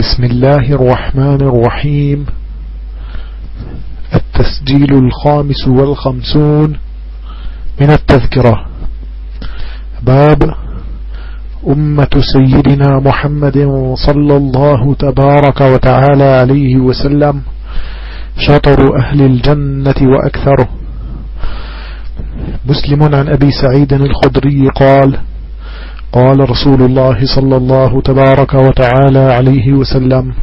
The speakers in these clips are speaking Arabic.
بسم الله الرحمن الرحيم. التسجيل الخامس والخمسون من التذكرة. باب أمة سيدنا محمد صلى الله تبارك وتعالى عليه وسلم شطر أهل الجنة وأكثره. مسلم عن أبي سعيد الخدري قال قال رسول الله صلى الله تبارك وتعالى عليه وسلم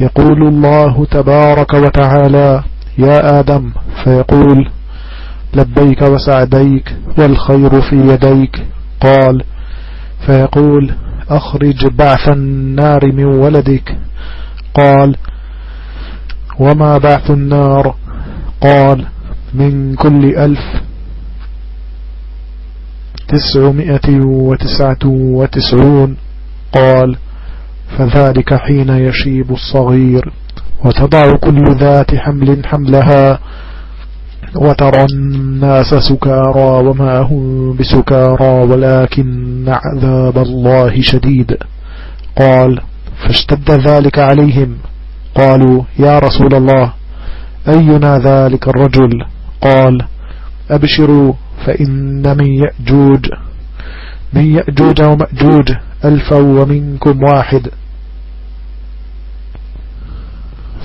يقول الله تبارك وتعالى يا آدم فيقول لبيك وسعديك والخير في يديك قال فيقول أخرج بعث النار من ولدك قال وما بعث النار قال من كل ألف تسعمائة وتسعة وتسعون قال فذلك حين يشيب الصغير وتضع كل ذات حمل حملها وترى الناس سكارى وما هم بسكارى ولكن عذاب الله شديد. قال فاشتد ذلك عليهم. قالوا يا رسول الله أينا ذلك الرجل؟ قال أبشروا فإن من يأجوج. من يأجوج ومأجوج ألفا ومنكم واحد.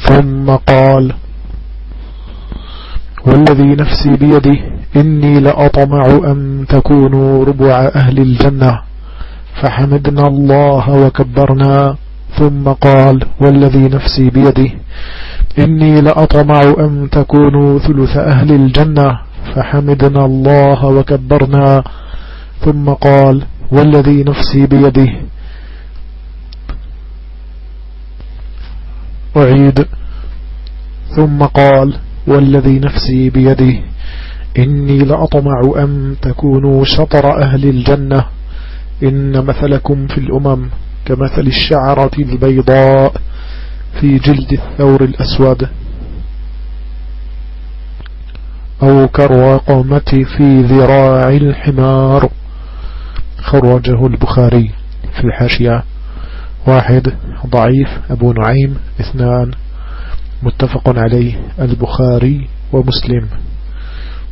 ثم قال والذي نفسي بيده إني لأطمع أن تكونوا ربع أهل الجنة. فحمدنا الله وكبرنا. ثم قال والذي نفسي بيده إني لأطمع أن تكونوا ثلث أهل الجنة. فحمدنا الله وكبرنا. ثم قال والذي نفسي بيده. أعيد. ثم قال والذي نفسي بيده. إني لأطمع أن تكونوا شطر أهل الجنة. إن مثلكم في الأمم كمثل الشعرة البيضاء في جلد الثور الأسود. أو كالرقمة في ذراع الحمار. خرجه البخاري في الحاشية. واحد ضعيف أبو نعيم. اثنان متفق عليه البخاري ومسلم.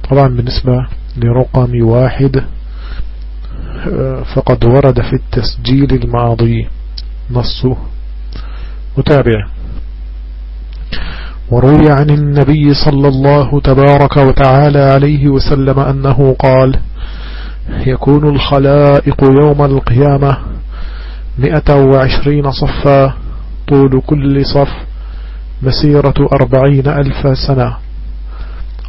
طبعا بالنسبة لرقم واحد فقد ورد في التسجيل الماضي نصه. متابع. وروي عن النبي صلى الله تبارك وتعالى عليه وسلم أنه قال يكون الخلائق يوم القيامة مئة وعشرين صفا طول كل صف مسيرة أربعين ألف سنة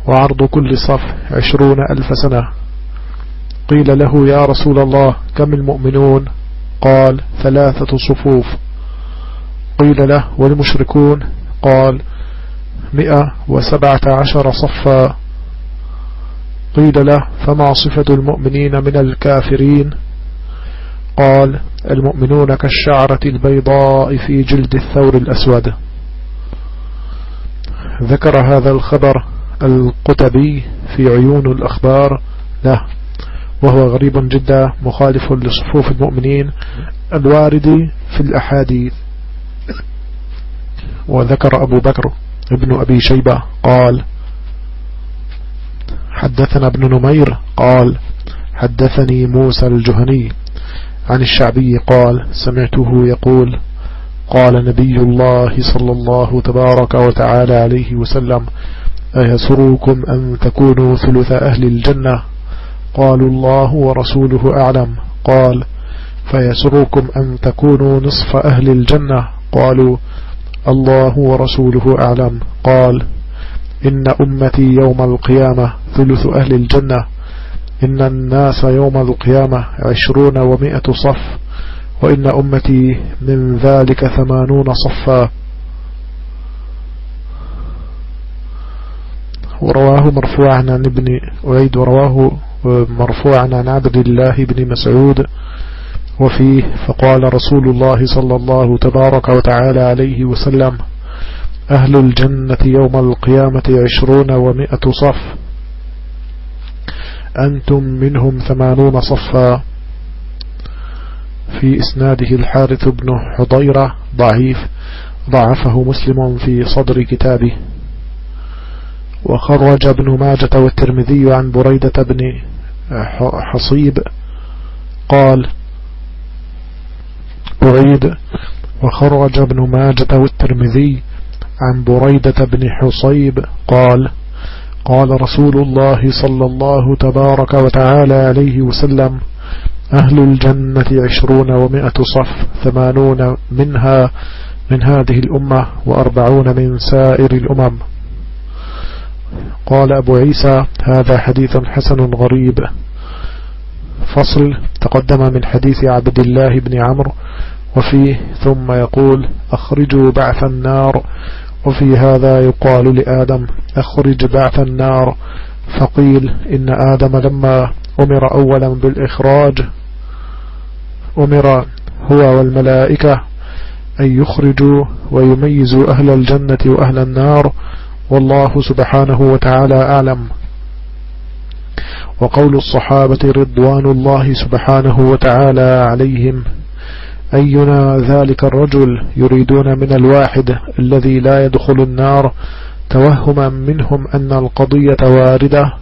وعرض كل صف عشرون ألف سنة. قيل له يا رسول الله كم المؤمنون؟ قال ثلاثة صفوف. قيل له والمشركون؟ قال مئة وسبعة عشر صفا. قيل له فما صفة المؤمنين من الكافرين؟ قال المؤمنون كالشعرة البيضاء في جلد الثور الأسود. ذكر هذا الخبر القتبي في عيون الأخبار له وهو غريب جدا مخالف لصفوف المؤمنين الوارد في الأحاديث. وذكر أبو بكر ابن أبي شيبة قال حدثنا ابن نمير قال حدثني موسى الجهني عن الشعبي قال سمعته يقول قال نبي الله صلى الله تبارك وتعالى عليه وسلم أيسركم أن تكونوا ثلث أهل الجنة؟ قالوا الله ورسوله أعلم. قال فيسركم أن تكونوا نصف أهل الجنة؟ قالوا الله ورسوله أعلم. قال إن أمتي يوم القيامة ثلث أهل الجنة. إن الناس يوم القيامة عشرون ومائة صف. وإن أمتي من ذلك ثمانون صفا. ورواه مرفوعا عن ابن أعيد ورواه مرفوعا عن عبد الله بن مسعود. وفيه فقال رسول الله صلى الله تبارك وتعالى عليه وسلم أهل الجنة يوم القيامة عشرون ومائة صف. أنتم منهم ثمانون صفا. في إسناده الحارث بن حضيرة ضعيف ضعفه مسلم في صدر كتابه. وخرج ابن ماجة والترمذي عن بريدة بن حصيب قال أعيد وخرج ابن ماجة والترمذي عن بريدة بن حصيب قال قال رسول الله صلى الله تبارك وتعالى عليه وسلم أهل الجنة عشرون ومائة صف ثمانون منها من هذه الأمة وأربعون من سائر الأمم. قال أبو عيسى هذا حديث حسن غريب. فصل تقدم من حديث عبد الله بن عمرو وفيه ثم يقول أخرجوا بعث النار وفي هذا يقال لآدم أخرج بعث النار. فقيل إن آدم لما أمر أولا بالإخراج أمر هو والملائكة أن يخرجوا ويميزوا أهل الجنة وأهل النار والله سبحانه وتعالى أعلم. وقول الصحابة رضوان الله سبحانه وتعالى عليهم أينا ذلك الرجل يريدون من الواحد الذي لا يدخل النار توهما منهم أن القضية واردة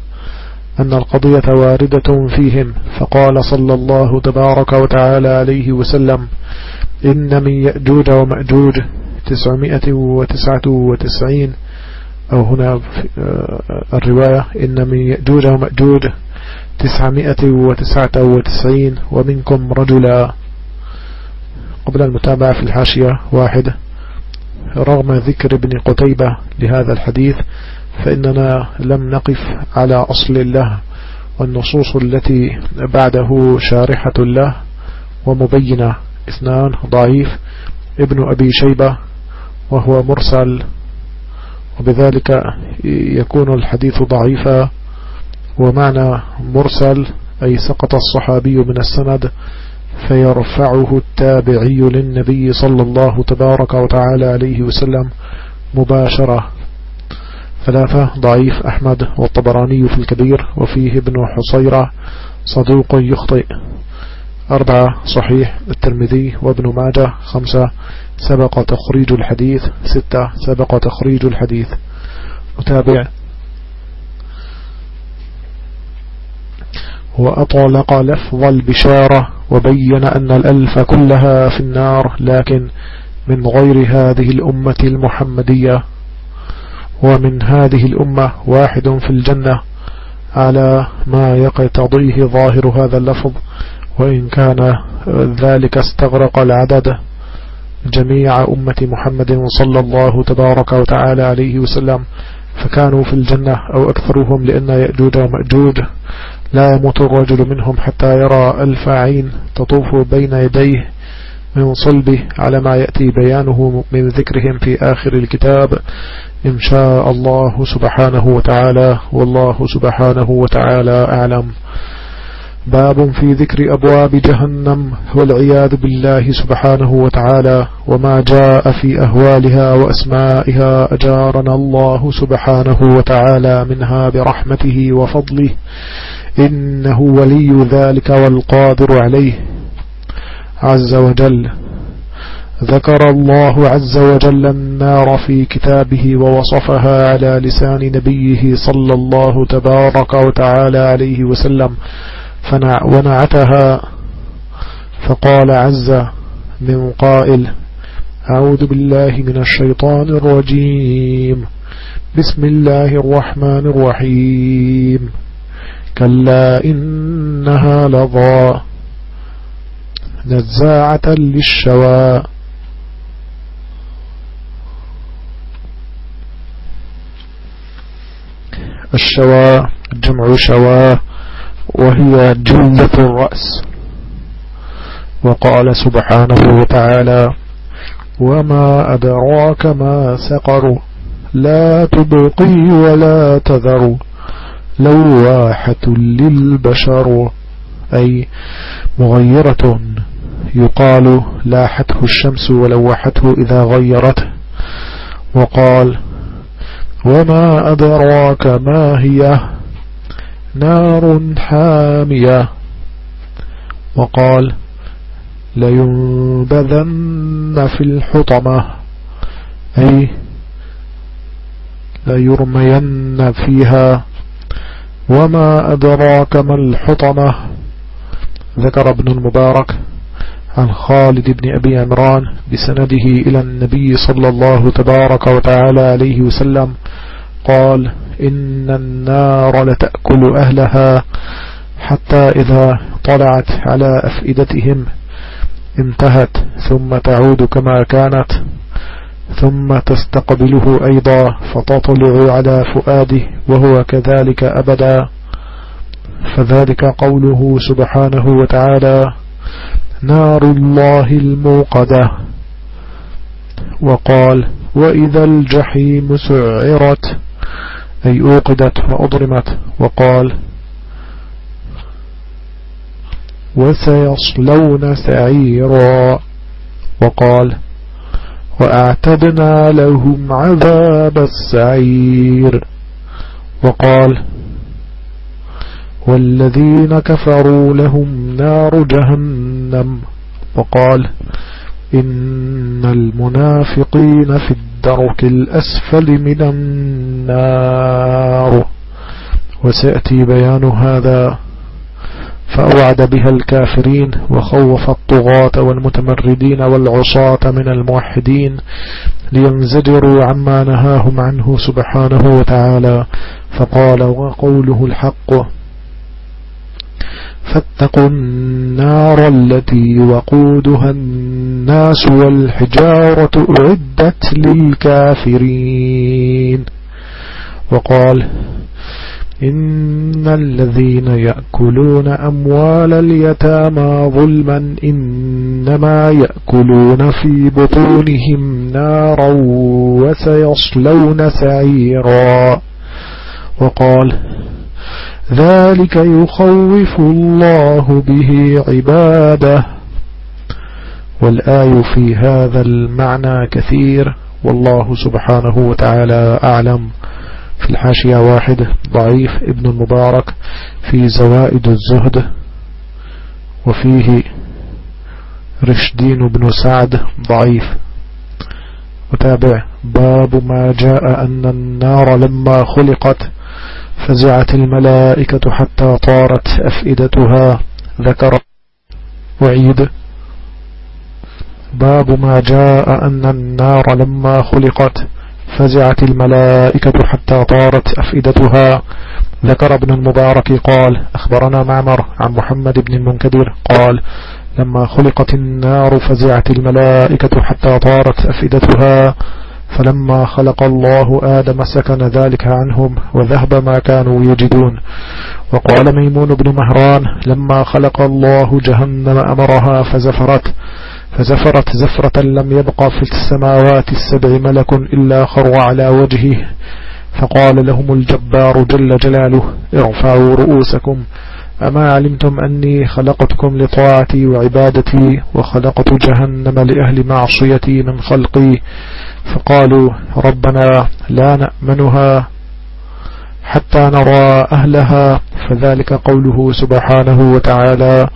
أن القضية واردة فيهم. فقال صلى الله تبارك وتعالى عليه وسلم إن من يأجوج ومأجوج تسعمائة وتسعة وتسعين أو هنا آه، الرواية إن من يأجوج ومأجوج تسعمائة وتسعة وتسعين ومنكم رجلا قبل المتابعة في الحاشية واحد. رغم ذكر ابن قتيبة لهذا الحديث فإننا لم نقف على أصل له والنصوص التي بعده شارحة له ومبينة. اثنان ضعيف. ابن أبي شيبة وهو مرسل وبذلك يكون الحديث ضعيفا. ومعنى مرسل أي سقط الصحابي من السند فيرفعه التابعي للنبي صلى الله تبارك وتعالى عليه وسلم مباشرة. ثلاثة ضعيف أحمد والطبراني في الكبير وفيه ابن حصيرة صدوق يخطئ. أربعة صحيح الترمذي وابن ماجه. خمسة سبق تخريج الحديث. ستة سبق تخريج الحديث. متابع وأطلق لفظ البشارة وبين أن الألف كلها في النار لكن من غير هذه الأمة المحمدية ومن هذه الأمة واحد في الجنة على ما يقتضيه ظاهر هذا اللفظ وإن كان ذلك استغرق العدد جميع أمة محمد صلى الله تبارك وتعالى عليه وسلم فكانوا في الجنة أو أكثرهم لأن يأجوج ومأجوج. لا يموت الرجل منهم حتى يرى ألف عين تطوف بين يديه من صلبه على ما يأتي بيانه من ذكرهم في آخر الكتاب. إن شاء الله سبحانه وتعالى والله سبحانه وتعالى أعلم. باب في ذكر أبواب جهنم والعياذ بالله سبحانه وتعالى وما جاء في أهوالها وأسمائها أجارنا الله سبحانه وتعالى منها برحمته وفضله إنه ولي ذلك والقادر عليه عز وجل. ذكر الله عز وجل النار في كتابه ووصفها على لسان نبيه صلى الله تبارك وتعالى عليه وسلم. ونعتها فقال عز من قائل أعوذ بالله من الشيطان الرجيم بسم الله الرحمن الرحيم. كلا إنها لظى نزاعة للشوى. الشوى جمع شوى. وهي جلة الرأس. وقال سبحانه وتعالى وما أدراك ما سقر لا تبقي ولا تذر لواحة للبشر. أي مغيرة يقال لاحته الشمس ولوحته إذا غيرته. وقال وما أدراك ما هي؟ نار حامية. وقال لينبذن في الحطمة. أي ليرمين فيها. وما أدراك ما الحطمة. ذكر ابن المبارك عن خالد بن أبي عمران بسنده إلى النبي صلى الله تبارك وتعالى عليه وسلم. قال إن النار لتأكل أهلها حتى إذا طلعت على أفئدتهم انتهت ثم تعود كما كانت ثم تستقبله أيضا فتطلع على فؤاده وهو كذلك أبدا. فذلك قوله سبحانه وتعالى نار الله الموقدة. وقال وإذا الجحيم سعرت. أي أوقدت وأضرمت وقال وسيصلون سعيرا وقال وأعتدنا لهم عذاب السعير وقال والذين كفروا لهم نار جهنم وقال إن المنافقين في الدرك الأسفل من النار. وسيأتي بيان هذا فأوعد بها الكافرين وخوف الطغاة والمتمردين والعصاة من الموحدين لينزجروا عما نهاهم عنه سبحانه وتعالى. فقال وقوله الحق فاتقوا النار التي وقودها الناس والحجارة أعدت للكافرين. وقال إن الذين يأكلون أموال اليتامى ظلما إنما يأكلون في بطونهم نارا وسيصلون سعيرا. وقال ذلك يخوف الله به عباده. والآي في هذا المعنى كثير. والله سبحانه وتعالى أعلم. في الحاشية واحد ضعيف ابن المبارك في زوائد الزهد وفيه رشدين بن سعد ضعيف. وتابع باب ما جاء أن النار لما خلقت. فزعت الملائكة حتى طارت أفئدتها. ذكر وعيد. باب ما جاء أن النار لما خلقت. فزعت الملائكة حتى طارت أفئدتها. ذكر ابن المبارك قال أخبرنا معمر عن محمد بن المنكدر قال لما خلقت النار فزعت الملائكة حتى طارت أفئدتها. فلما خلق الله آدم سكن ذلك عنهم وذهب ما كانوا يجدون. وقال ميمون بن مهران لما خلق الله جهنم أمرها فزفرت. فزفرت زفرة لم يبقى في السماوات السبع ملك إلا خر على وجهه. فقال لهم الجبار جل جلاله ارفعوا رؤوسكم. أما علمتم أني خلقتكم لطاعتي وعبادتي وخلقت جهنم لأهل معصيتي من خلقي. فقالوا ربنا لا نأمنها حتى نرى أهلها. فذلك قوله سبحانه وتعالى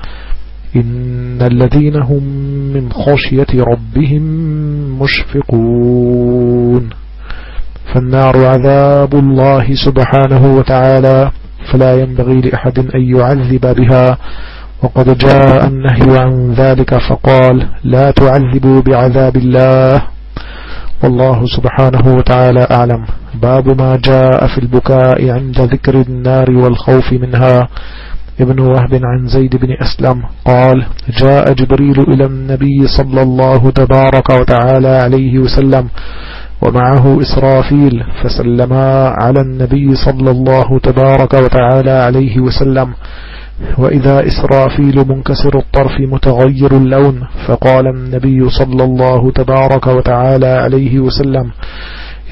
إن الذين هم من خشية ربهم مشفقون. فالنار عذاب الله سبحانه وتعالى. فلا ينبغي لأحد أن يعذب بها. وقد جاء النهي عن ذلك فقال لا تعذبوا بعذاب الله. والله سبحانه وتعالى أعلم. باب ما جاء في البكاء عند ذكر النار والخوف منها. ابن وهب عن زيد بن أسلم قال جاء جبريل إلى النبي صلى الله تبارك وتعالى عليه وسلم ومعه إسرافيل فسلما على النبي صلى الله تبارك وتعالى عليه وسلم. وإذا إسرافيل منكسر الطرف متغير اللون فقال النبي صلى الله تبارك وتعالى عليه وسلم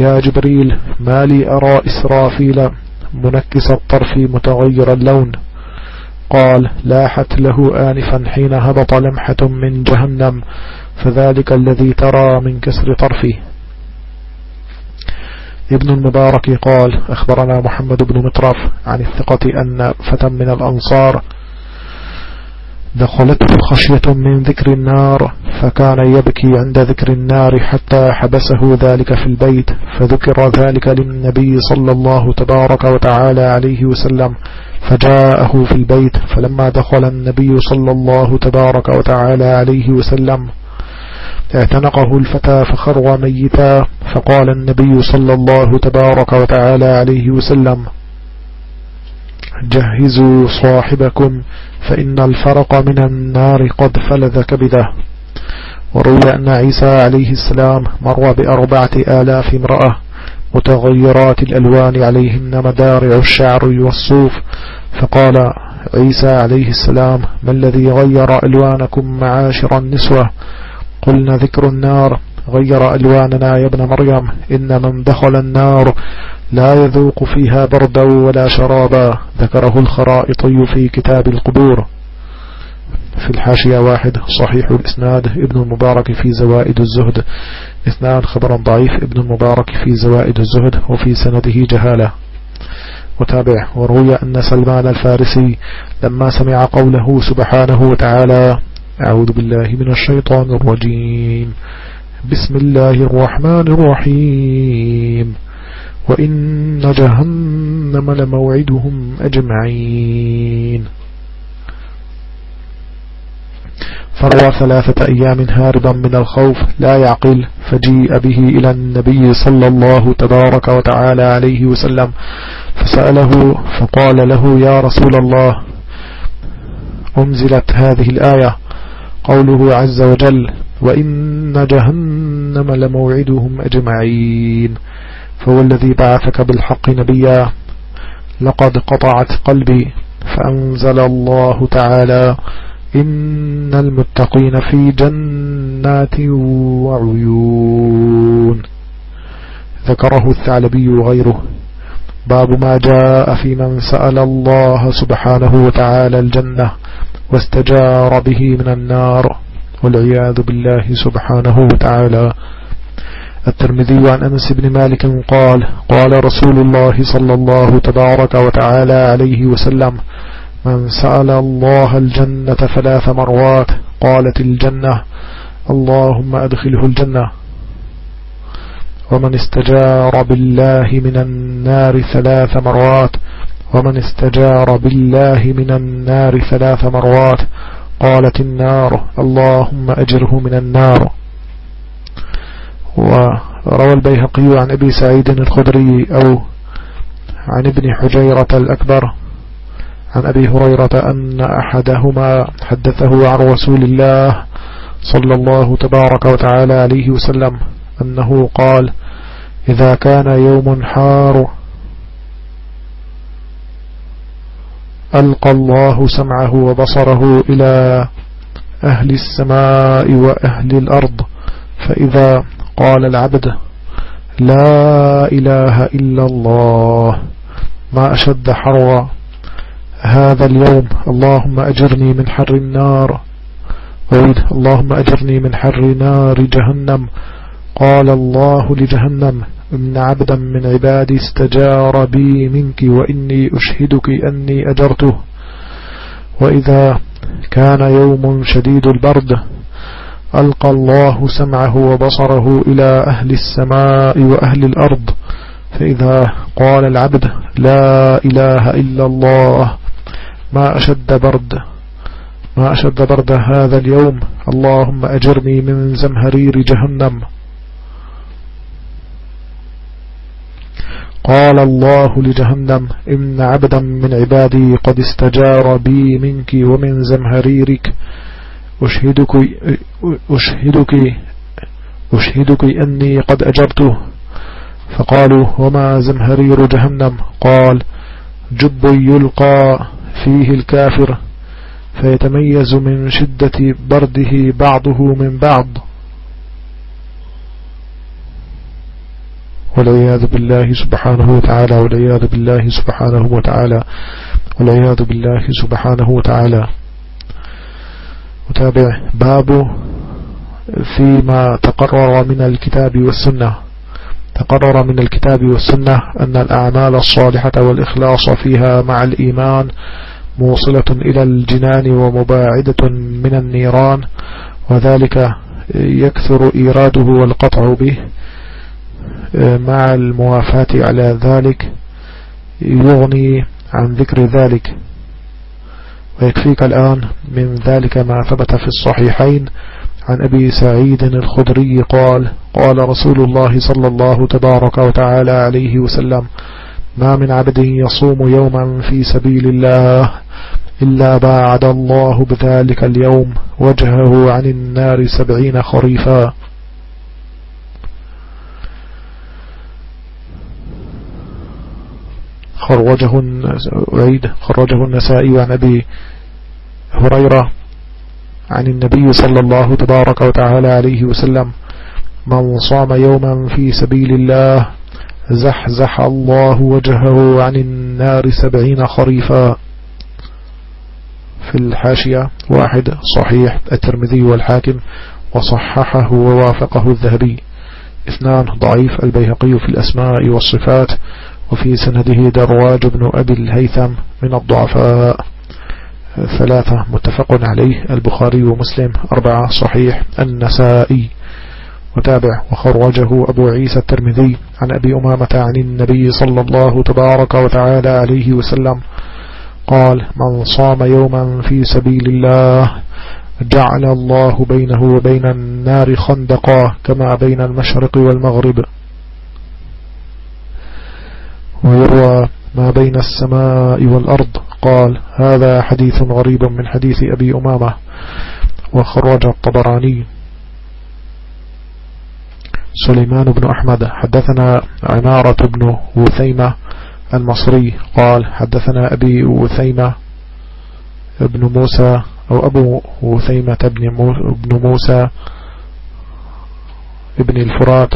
يا جبريل ما لي أرى إسرافيل منكس الطرف متغير اللون؟ قال لاحت له آنفا حين هبط لمحة من جهنم فذلك الذي ترى من كسر طرفه. ابن المبارك قال أخبرنا محمد بن مطرف عن الثقة أن فتى من الأنصار دخلته خشية من ذكر النار فكان يبكي عند ذكر النار حتى حبسه ذلك في البيت فذكر ذلك للنبي صلى الله تبارك وتعالى عليه وسلم فجاءه في البيت فلما دخل النبي صلى الله تبارك وتعالى عليه وسلم اعتنقه الفتى فخر ميتا فقال النبي صلى الله تبارك وتعالى عليه وسلم جهزوا صاحبكم فإن الفرق من النار قد فلذ كبده. وروي أن عيسى عليه السلام مر بأربعة آلاف امرأة متغيرات الألوان عليهن مدارع الشعر والصوف. فقال عيسى عليه السلام ما الذي غير ألوانكم معاشر النسوة؟ قلنا ذكر النار غير ألواننا يا ابن مريم إن من دخل النار لا يذوق فيها بردا ولا شرابا. ذكره الخرائطي في كتاب القبور. في الحاشية واحد صحيح الإسناد ابن المبارك في زوائد الزهد. إثنان خبر ضعيف ابن المبارك في زوائد الزهد وفي سنده جهالة. وتابع وروي أن سلمان الفارسي لما سمع قوله سبحانه وتعالى أعوذ بالله من الشيطان الرجيم. بسم الله الرحمن الرحيم. وإن جهنم لموعدهم أجمعين. فروى ثلاثة أيام هاربا من الخوف لا يعقل فجيء به إلى النبي صلى الله تبارك وتعالى عليه وسلم فسأله فقال له يا رسول الله أنزلت هذه الآية قوله عز وجل وإن جهنم لموعدهم أجمعين. فهو الذي بعثك بالحق نبيا لقد قطعت قلبي فأنزل الله تعالى إن المتقين في جنات وعيون. ذكره الثعلبي وغيره باب ما جاء في من سأل الله سبحانه وتعالى الجنة واستجار به من النار. والعياذ بالله سبحانه وتعالى. الترمذي عن أنس بن مالك قال قال رسول الله صلى الله تبارك وتعالى عليه وسلم من سأل الله الجنة ثلاث مرات قالت الجنة اللهم أدخله الجنة. ومن استجار بالله من النار ثلاث مرات ومن استجار بالله من النار ثلاث مرات قالت النار اللهم أجره من النار. وروى البيهقي عن أبي سعيد الخدري أو عن ابن حجيرة الأكبر عن أبي هريرة أن أحدهما حدثه عن رسول الله صلى الله تبارك وتعالى عليه وسلم أنه قال إذا كان يوم حار ألقى الله سمعه وبصره إلى أهل السماء وأهل الأرض فإذا قال العبد لا إله إلا الله ما أشد حروا هذا اليوم اللهم أجرني من حر النار ويد اللهم أجرني من حر نار جهنم قال الله لجهنم إن عبدا من عبادي استجار بي منك وإني أشهدك أني أجرته. وإذا كان يوم شديد البرد ألقى الله سمعه وبصره إلى أهل السماء وأهل الأرض فإذا قال العبد لا إله إلا الله ما أشد برد ما أشد برد هذا اليوم اللهم أجرني من زمهرير جهنم. قال الله لجهنم إن عبدا من عبادي قد استجار بي منك ومن زمهريرك. أشهدك, أشهدك, أشهدك أني قد أجرته فقالوا وما زمهرير جهنم؟ قال جب يلقى فيه الكافر فيتميز من شدة برده بعضه من بعض. والعياذ بالله سبحانه وتعالى والعياذ بالله سبحانه وتعالى والعياذ بالله سبحانه وتعالى. متابع. باب فيما تقرر من الكتاب والسنة. تقرر من الكتاب والسنة أن الأعمال الصالحة والإخلاص فيها مع الإيمان موصلة إلى الجنان ومباعدة من النيران وذلك يكثر إيراده والقطع به. مع الموافاة على ذلك يغني عن ذكر ذلك. ويكفيك الآن من ذلك ما ثبت في الصحيحين. عن أبي سعيد الخدري قال قال رسول الله صلى الله تبارك وتعالى عليه وسلم ما من عبد يصوم يوما في سبيل الله إلا باعد الله بذلك اليوم وجهه عن النار سبعين خريفا. خرجه أعيد خرجه النسائي عن أبي هريرة عن النبي صلى الله تبارك وتعالى عليه وسلم. من صام يوما في سبيل الله زحزح الله وجهه عن النار سبعين خريفا. في الحاشية واحد صحيح الترمذي والحاكم وصححه ووافقه الذهبي. اثنان ضعيف البيهقي في الأسماء والصفات. وفي سنده درواج بن أبي الهيثم من الضعفاء. ثلاثة متفق عليه. البخاري ومسلم. أربعة صحيح. النسائي. وتابع. وخرجه أبو عيسى الترمذي عن أبي أمامة عن النبي صلى الله تبارك وتعالى عليه وسلم. قال من صام يوما في سبيل الله جعل الله بينه وبين النار خندقا كما بين المشرق والمغرب. ويروى ما بين السماء والأرض. قال هذا حديث غريب من حديث أبي أمامة وخرج الطبراني. سليمان بن أحمد حدثنا عمارة بن وثيمة المصري. قال حدثنا أبي وثيمة ابن موسى أو أبو وثيمة ابن موسى ابن الفرات.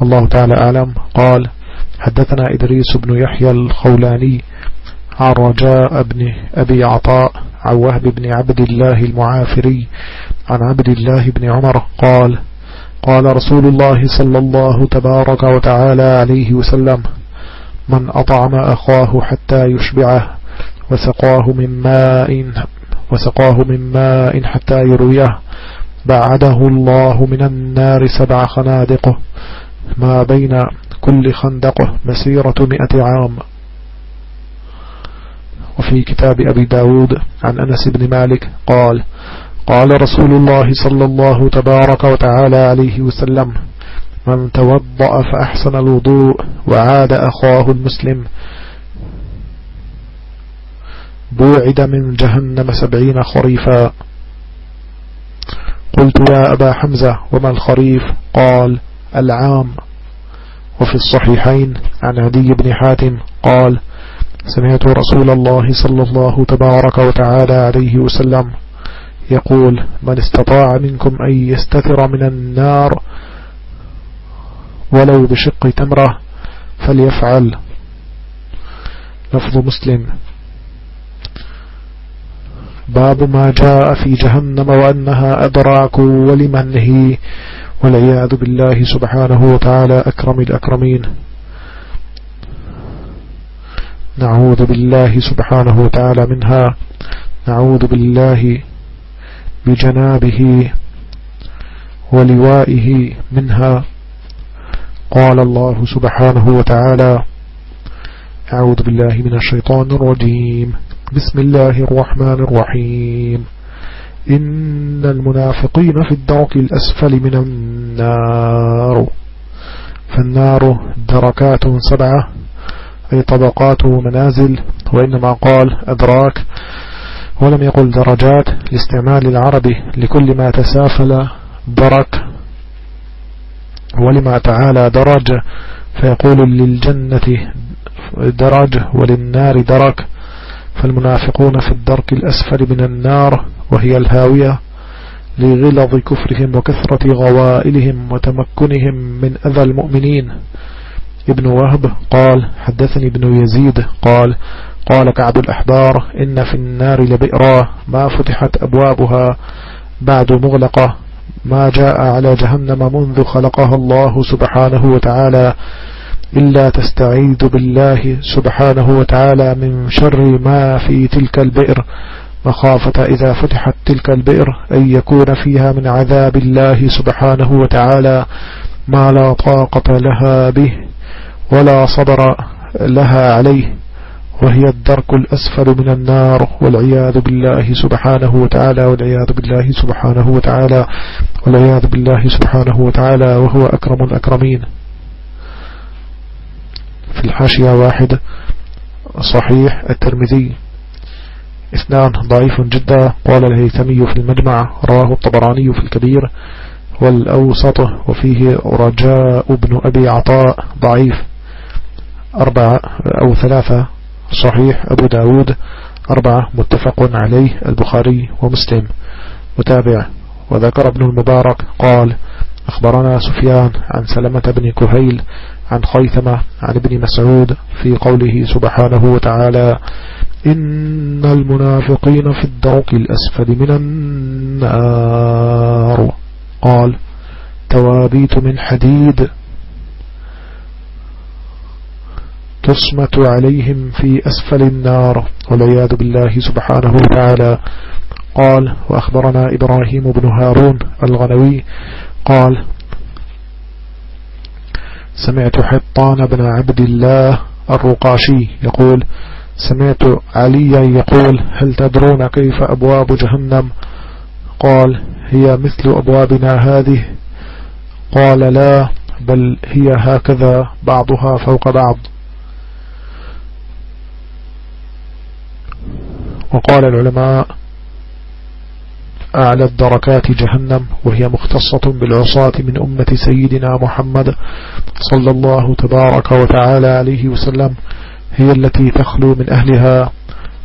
والله تعالى أعلم. قال حدثنا إدريس بن يحيى الخولاني عن رجاء بن أبي عطاء عن وهب بن عبد الله المعافري عن عبد الله بن عمر قال قال رسول الله صلى الله تبارك وتعالى عليه وسلم من أطعم أخاه حتى يشبعه وسقاه من ماء وسقاه من ماء حتى يرويه بعده الله من النار سبع خنادقه ما بين كل خندقه مسيرة مئة عام. وفي كتاب أبي داود عن أنس بن مالك قال قال رسول الله صلى الله تبارك وتعالى عليه وسلم من توضأ فأحسن الوضوء وعاد أخاه المسلم. بوعد من جهنم سبعين خريفا. قلت يا أبا حمزة وما الخريف؟ قال العام. وفي الصحيحين عن عدي بن حاتم قال سمعت رسول الله صلى الله تبارك وتعالى عليه وسلم يقول من استطاع منكم أن يستثر من النار ولو بشق تمرة فليفعل. لفظ مسلم. باب ما جاء في جهنم وأنها أدراك ولمن هي والعياذ بالله سبحانه وتعالى أكرم الأكرمين. نعوذ بالله سبحانه وتعالى منها. نعوذ بالله بجنابه ولوائه منها. قال الله سبحانه وتعالى أعوذ بالله من الشيطان الرجيم. بسم الله الرحمن الرحيم. إن المنافقين في الدرك الأسفل من النار. فالنار دركات سبعة أي طبقات ومنازل وإنما قال أدراك ولم يقل درجات لاستعمال العربي لكل ما تسافل درك. ولما تعالى درج فيقول للجنة درج وللنار درك. فالمنافقون في الدرك الأسفل من النار وهي الهاوية لغلظ كفرهم وكثرة غوائلهم وتمكنهم من أذى المؤمنين. ابن وهب قال حدثني ابن يزيد قال قال كعب الأحبار إن في النار لبئرا ما فتحت أبوابها بعد مغلقة ما جاء على جهنم منذ خلقها الله سبحانه وتعالى. إلا تستعيذ بالله سبحانه وتعالى من شر ما في تلك البئر. مخافة إذا فتحت تلك البئر أن يكون فيها من عذاب الله سبحانه وتعالى ما لا طاقة لها به ولا صبر لها عليه. وهي الدرك الأسفل من النار والعياذ بالله سبحانه وتعالى والعياذ بالله سبحانه وتعالى والعياذ بالله سبحانه وتعالى وهو أكرم الأكرمين. في الحاشية واحد صحيح الترمذي. اثنان ضعيف جدا. قال الهيثمي في المجمع رواه الطبراني في الكبير. والأوسط وفيه رجاء بن أبي عطاء ضعيف. أربعة أو ثلاثة صحيح. أبو داود أربعة متفق عليه. البخاري ومسلم. متابع. وذكر ابن المبارك قال أخبرنا سفيان عن سلمة بن كهيل عن خيثمة عن ابن مسعود في قوله سبحانه وتعالى إن المنافقين في الدرك الأسفل من النار. قال توابيت من حديد تصمت عليهم في أسفل النار والعياذ بالله سبحانه وتعالى. قال وأخبرنا إبراهيم بن هارون الغنوي قال سمعت حطان بن عبد الله الرقاشي يقول سمعت عليا يقول هل تدرون كيف أبواب جهنم؟ قال هي مثل أبوابنا هذه؟ قال لا بل هي هكذا بعضها فوق بعض. وقال العلماء أعلى الدركات جهنم وهي مختصة بالعصاة من أمة سيدنا محمد صلى الله تبارك وتعالى عليه وسلم هي التي تخلو من أهلها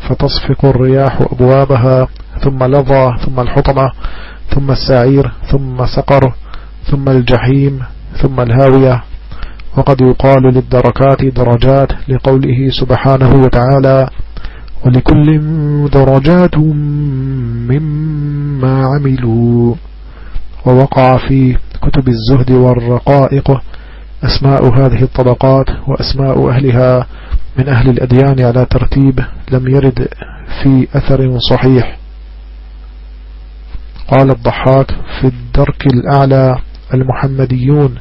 فتصفق الرياح أبوابها ثم لظى ثم الحطمة ثم السعير ثم سقر ثم الجحيم ثم الهاوية. وقد يقال للدركات درجات لقوله سبحانه وتعالى ولكل درجات مما عملوا. ووقع في كتب الزهد والرقائق أسماء هذه الطبقات وأسماء أهلها من أهل الأديان على ترتيب لم يرد في أثر صحيح. قال الضحاك في الدرك الأعلى المحمديون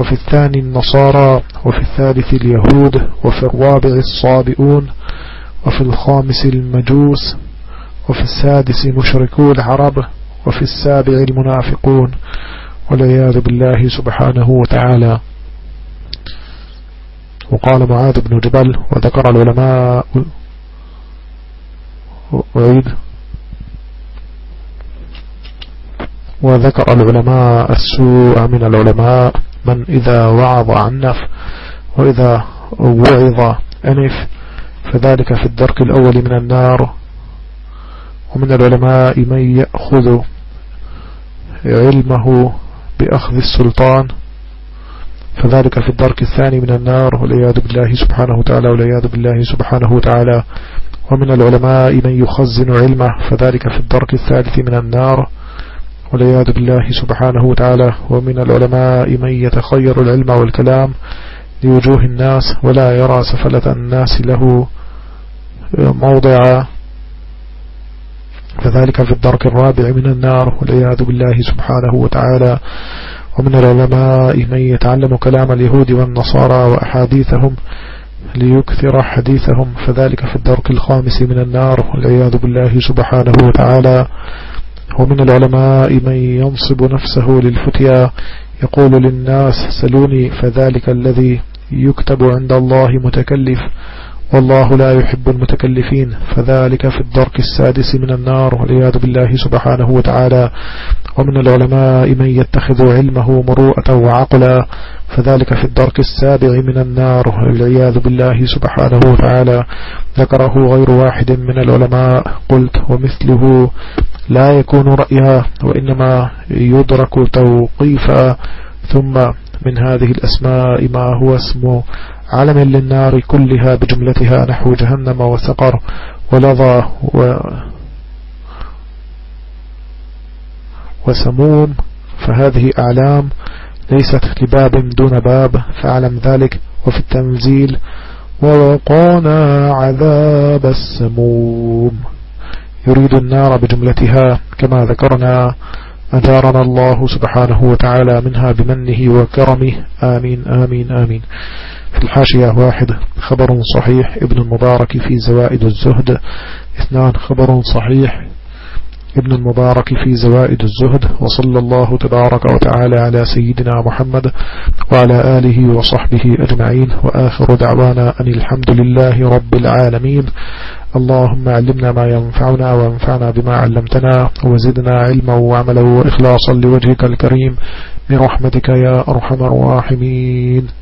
وفي الثاني النصارى وفي الثالث اليهود وفي الرابع الصابئون وفي الخامس المجوس وفي السادس مشركو العرب وفي السابع المنافقون والعياذ بالله سبحانه وتعالى. وقال معاذ بن جبل وذكر العلماء وعيد وذكر العلماء السوء من العلماء من إذا وعظ عنف وإذا وعظ أنف فذلك في الدرك الأول من النار ومن العلماء من يأخذ علمه بأخذ السلطان فذلك في الدرك الثاني من النار والعياذ بالله سبحانه وتعالى والعياذ بالله سبحانه وتعالى. ومن العلماء من يخزن علمه فذلك في الدرك الثالث من النار والعياذ بالله سبحانه وتعالى. ومن العلماء من يتخير العلم والكلام لوجوه الناس ولا يرى سفلة الناس له موضع فذلك في الدرك الرابع من النار والعياذ بالله سبحانه وتعالى. ومن العلماء من يتعلم كلام اليهود والنصارى وأحاديثهم ليكثر حديثهم فذلك في الدرك الخامس من النار والعياذ بالله سبحانه وتعالى. ومن العلماء من ينصب نفسه للفتيا يقول للناس سلوني فذلك الذي يكتب عند الله متكلف والله لا يحب المتكلفين فذلك في الدرك السادس من النار والعياذ بالله سبحانه وتعالى. ومن العلماء من يتخذ علمه مروءة وعقلا فذلك في الدرك السابع من النار والعياذ بالله سبحانه وتعالى. ذكره غير واحد من العلماء قلت ومثله لا يكون رأيها وإنما يدرك توقيفا. ثم من هذه الأسماء ما هو اسم علم للنار كلها بجملتها نحو جهنم وسقر ولظى و وسموم فهذه أعلام ليست لباب دون باب فاعلم ذلك وفي التنزيل ووقانا عذاب السموم. يريد النار بجملتها كما ذكرنا أجارنا الله سبحانه وتعالى منها بمنه وكرمه. آمين آمين آمين. الحاشية واحد خبر صحيح ابن المبارك في زوائد الزهد. اثنان خبر صحيح ابن المبارك في زوائد الزهد. وصلى الله تبارك وتعالى على سيدنا محمد وعلى آله وصحبه أجمعين. وآخر دعوانا أن الحمد لله رب العالمين. اللهم علمنا ما ينفعنا وانفعنا بما علمتنا. وزدنا علما وعملا وإخلاصا لوجهك الكريم. برحمتك يا أرحم الراحمين.